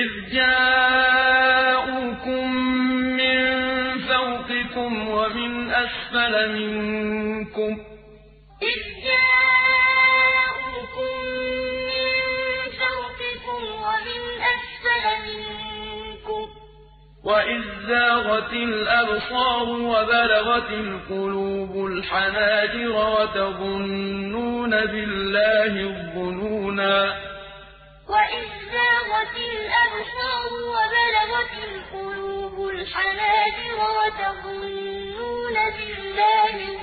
إِذْ جَاءُوكُم مِّن فَوْقِكُمْ وَمِنْ أَسْفَلَ مِنكُمْ. وَإِذ زَاغَتِ الْأَبْصَارُ وَبَلَغَتِ الْقُلُوبُ الْحَنَاجِرَ وَتَظُنُّونَ بِاللَّهِ الظُّنُونَا الْأَبْصَارُ وَبَلَغَتِ الْقُلُوبُ الْحَنَاجِرَ وَتَظُنُّونَ بِاللَّهِ